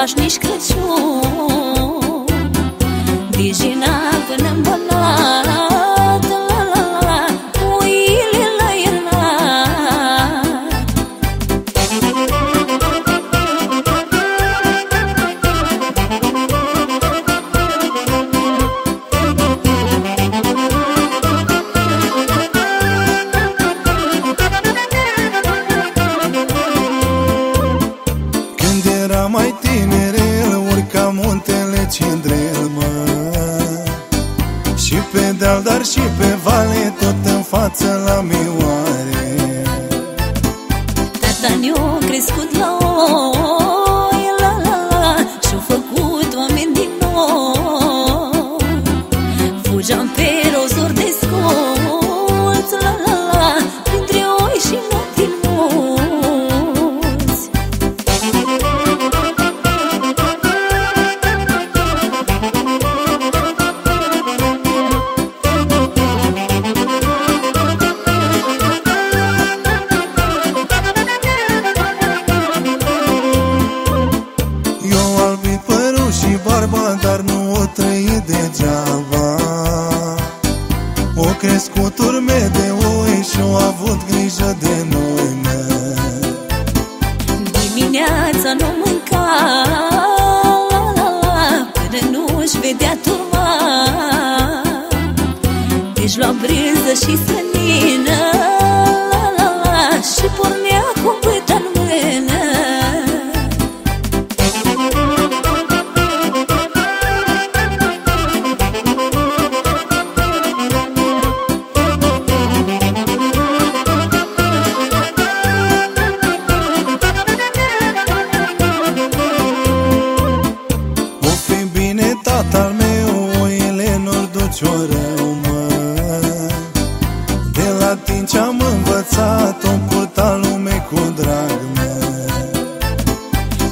avut pași nici Crăciun mai tinerel Urca muntele Cindrel, mă. Și pe deal, dar și pe vale Tot în față la mioare. Tata ne-a crescut la oi, O crescut urme de oi și-o avut grijă de noi, mă. Dimineața nu mânca la, la, la, Până nu-și vedea turma. Deci lua brânză și sănină nu-l duce o rău, mă De la tine ce-am învățat O purta lume cu drag, mă.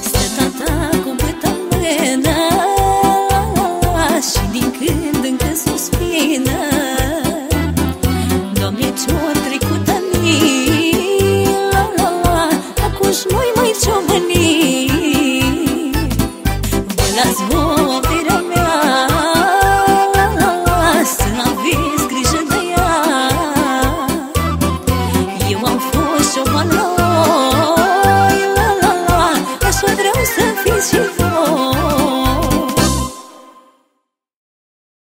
Stă tata cu băta mână Și din când încă suspină. Doamne, ce-o trecut anii La la la, acum noi mai ce-o mâni? Vă las voi